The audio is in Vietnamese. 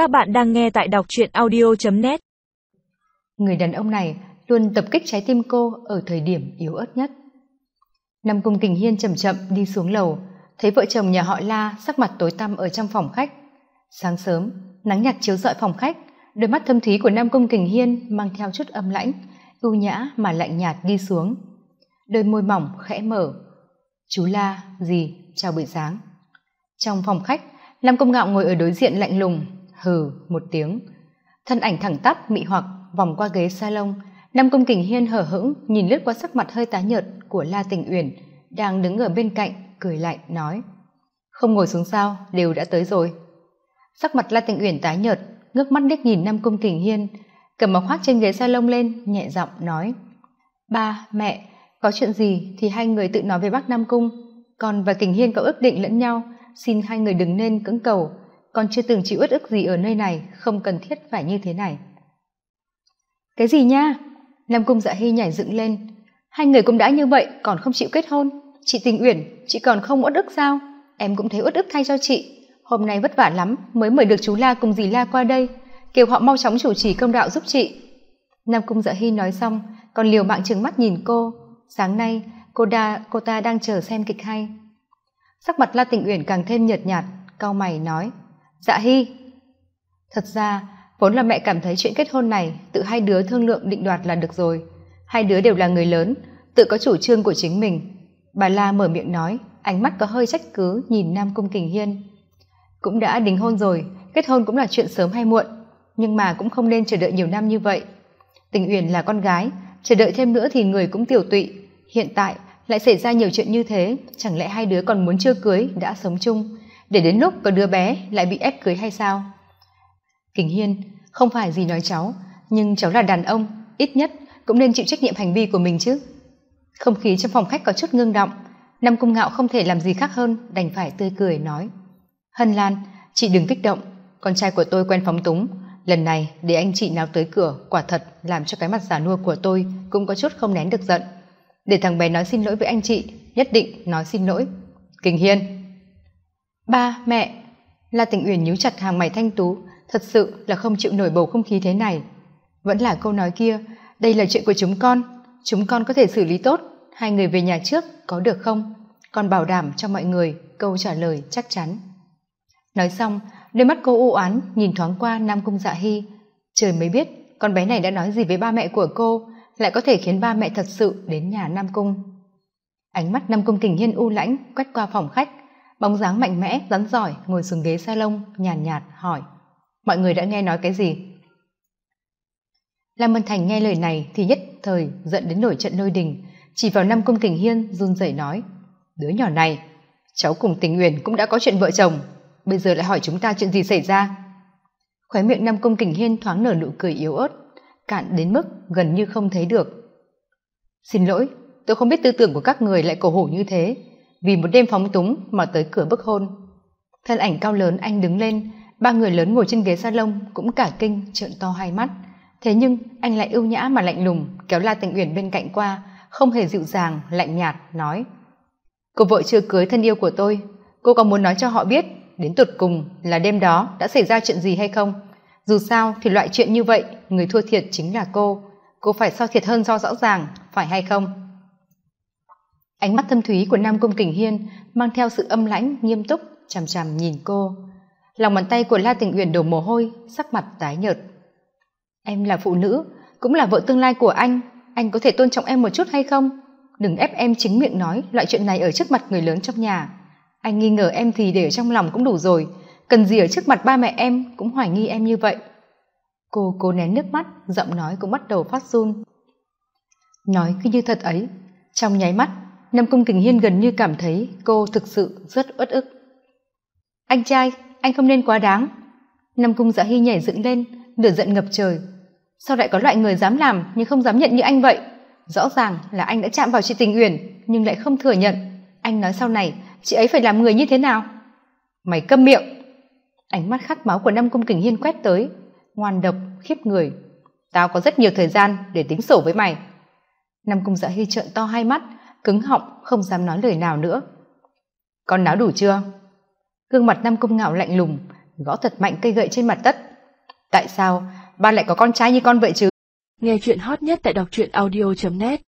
Các bạn đang nghe tại đọc truyện audio.net Người đàn ông này luôn tập kích trái tim cô ở thời điểm yếu ớt nhất. Nam Cung Kình Hiên chậm chậm đi xuống lầu, thấy vợ chồng nhà họ La sắc mặt tối tăm ở trong phòng khách. Sáng sớm, nắng nhạt chiếu rọi phòng khách, đôi mắt thâm thúy của Nam Cung Kình Hiên mang theo chút âm lãnh, ưu nhã mà lạnh nhạt đi xuống. Đôi môi mỏng khẽ mở. Chú La, gì, chào buổi sáng. Trong phòng khách, Nam Công Ngạo ngồi ở đối diện lạnh lùng, hừ một tiếng. Thân ảnh thẳng tắp mị hoặc vòng qua ghế salon, Nam Công Kình Hiên hở hững nhìn lướt qua sắc mặt hơi tái nhợt của La Tình Uyển, đang đứng ở bên cạnh, cười lạnh nói: "Không ngồi xuống sao, đều đã tới rồi." Sắc mặt La Tình Uyển tái nhợt, ngước mắt liếc nhìn Nam Công Kình Hiên, cầm áo khoác trên ghế salon lên, nhẹ giọng nói: "Ba, mẹ, có chuyện gì thì hai người tự nói với bác Nam Cung, còn và Kình Hiên có ước định lẫn nhau, xin hai người đừng nên cưỡng cầu, con chưa từng chịu uất ức gì ở nơi này, không cần thiết phải như thế này." Cái gì nha? Nam Cung Dạ Hy nhảy dựng lên, hai người cũng đã như vậy còn không chịu kết hôn, chị Tình Uyển, chị còn không uất ức sao? Em cũng thấy uất ức thay cho chị, hôm nay vất vả lắm mới mời được chú La cùng dì La qua đây, kêu họ mau chóng chủ trì công đạo giúp chị. Nam Cung Dạ Hy nói xong, còn liều mạng trừng mắt nhìn cô, sáng nay cô đa cô ta đang chờ xem kịch hay sắc mặt la tình uyển càng thêm nhợt nhạt cau mày nói dạ hy thật ra, vốn là mẹ cảm thấy chuyện kết hôn này tự hai đứa thương lượng định đoạt là được rồi. Hai đứa đều là người lớn, tự có chủ trương của chính mình. Bà la mở miệng nói, ánh mắt có hơi trách cứ nhìn nam cung kình hiên. Cũng đã đính hôn rồi, kết hôn cũng là chuyện sớm hay muộn, nhưng mà cũng không nên chờ đợi nhiều năm như vậy. Tình uyển là con gái, chờ đợi thêm nữa thì người cũng tiểu tụy. Hiện tại lại xảy ra nhiều chuyện như thế, chẳng lẽ hai đứa còn muốn chưa cưới, đã sống chung? Để đến lúc có đứa bé lại bị ép cưới hay sao? Kính hiên, không phải gì nói cháu, nhưng cháu là đàn ông, ít nhất cũng nên chịu trách nhiệm hành vi của mình chứ. Không khí trong phòng khách có chút ngưng động năm cung ngạo không thể làm gì khác hơn đành phải tươi cười nói. Hân lan, chị đừng kích động, con trai của tôi quen phóng túng, lần này để anh chị nào tới cửa quả thật làm cho cái mặt giả nua của tôi cũng có chút không nén được giận. Để thằng bé nói xin lỗi với anh chị, nhất định nói xin lỗi. Kình hiên ba, mẹ. La tình uyển nhíu chặt hàng mày thanh tú. Thật sự là không chịu nổi bầu không khí thế này. Vẫn là câu nói kia, đây là chuyện của chúng con. Chúng con có thể xử lý tốt. Hai người về nhà trước, có được không? Con bảo đảm cho mọi người, câu trả lời chắc chắn. Nói xong, đôi mắt cô u oán nhìn thoáng qua nam cung dạ hy. Trời mới biết, con bé này đã nói gì với ba mẹ của cô, lại có thể khiến ba mẹ thật sự đến nhà nam cung. Ánh mắt nam cung kình hiên u lãnh quét qua phòng khách bóng dáng mạnh mẽ rắn giỏi ngồi xuống ghế salon nhàn nhạt, nhạt hỏi. Mọi người đã nghe nói cái gì? Lam vân thành nghe lời này thì nhất thời giận đến nổi trận lôi đình. Chỉ vào nam cung kình hiên run rẩy nói đứa nhỏ này cháu cùng tình uyển cũng đã có chuyện vợ chồng. Bây giờ lại hỏi chúng ta chuyện gì xảy ra? Khóe miệng nam cung kình hiên thoáng nở nụ cười yếu ớt cạn đến mức gần như không thấy được. Xin lỗi tôi không biết tư tưởng của các người lại cổ hủ như thế vì một đêm phóng túng mà tới cửa bức hôn. Thân ảnh cao lớn anh đứng lên, ba người lớn ngồi trên ghế salon cũng cả kinh, trợn to hai mắt. Thế nhưng, anh lại ưu nhã mà lạnh lùng, kéo la tình uyển bên cạnh qua, không hề dịu dàng, lạnh nhạt, nói, cô vợ chưa cưới thân yêu của tôi. Cô có muốn nói cho họ biết, đến tột cùng là đêm đó đã xảy ra chuyện gì hay không? Dù sao thì loại chuyện như vậy, người thua thiệt chính là cô. Cô phải so thiệt hơn do rõ ràng, phải hay không? Ánh mắt thâm thúy của nam cung kình hiên mang theo sự âm lãnh, nghiêm túc, chằm chằm nhìn cô. Lòng bàn tay của la tình uyển đổ mồ hôi, sắc mặt tái nhợt. Em là phụ nữ, cũng là vợ tương lai của anh. Anh có thể tôn trọng em một chút hay không? Đừng ép em chính miệng nói loại chuyện này ở trước mặt người lớn trong nhà. Anh nghi ngờ em thì để ở trong lòng cũng đủ rồi. Cần gì ở trước mặt ba mẹ em cũng hoài nghi em như vậy. Cô cố nén nước mắt, giọng nói cũng bắt đầu phát run. Nói cứ như thật ấy. Trong nháy mắt nam cung kình hiên gần như cảm thấy cô thực sự rất uất ức. Anh trai, anh không nên quá đáng. Nam cung dạ hy nhảy dựng lên, lửa giận ngập trời. Sao lại có loại người dám làm nhưng không dám nhận như anh vậy? Rõ ràng là anh đã chạm vào chị tình uyển, nhưng lại không thừa nhận. Anh nói sau này, chị ấy phải làm người như thế nào? Mày câm miệng. Ánh mắt khát máu của nam cung kình hiên quét tới, ngoan độc, khiếp người. Tao có rất nhiều thời gian để tính sổ với mày. Nam cung dạ hy trợn to hai mắt cứng họng, không dám nói lời nào nữa. Con náo đủ chưa? Gương mặt nam cung ngạo lạnh lùng, gõ thật mạnh cây gậy trên mặt đất. Tại sao ba lại có con trai như con vậy chứ? Nghe chuyện hot nhất tại đọc truyện audio net.